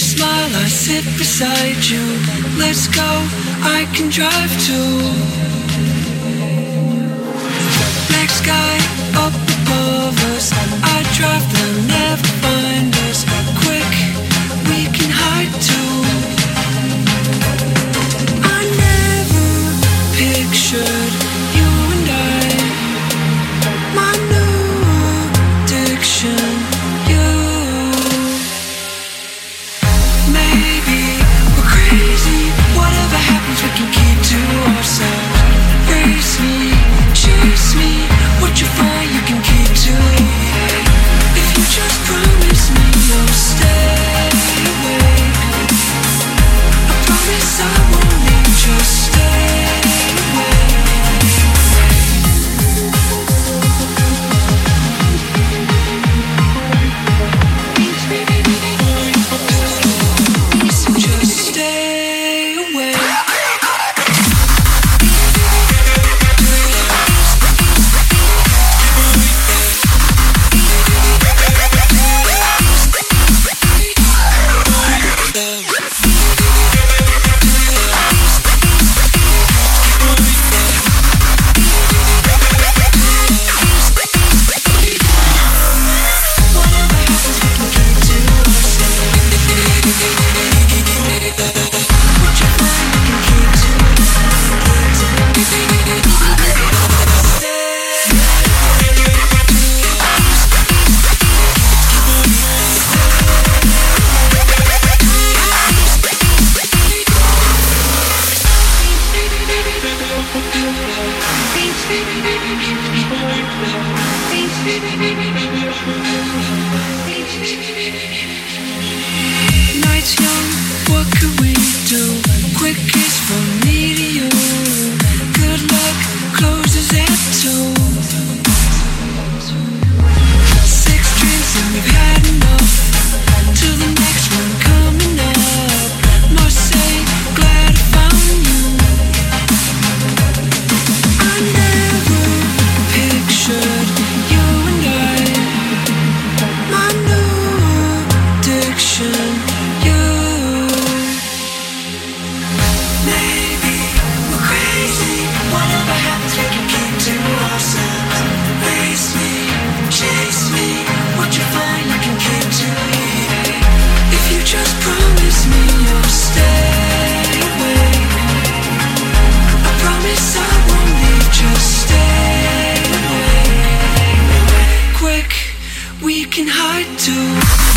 smile, I sit beside you. Let's go, I can drive too. Black sky up above us, I drive. never meet you. Good luck closes its door. working hard to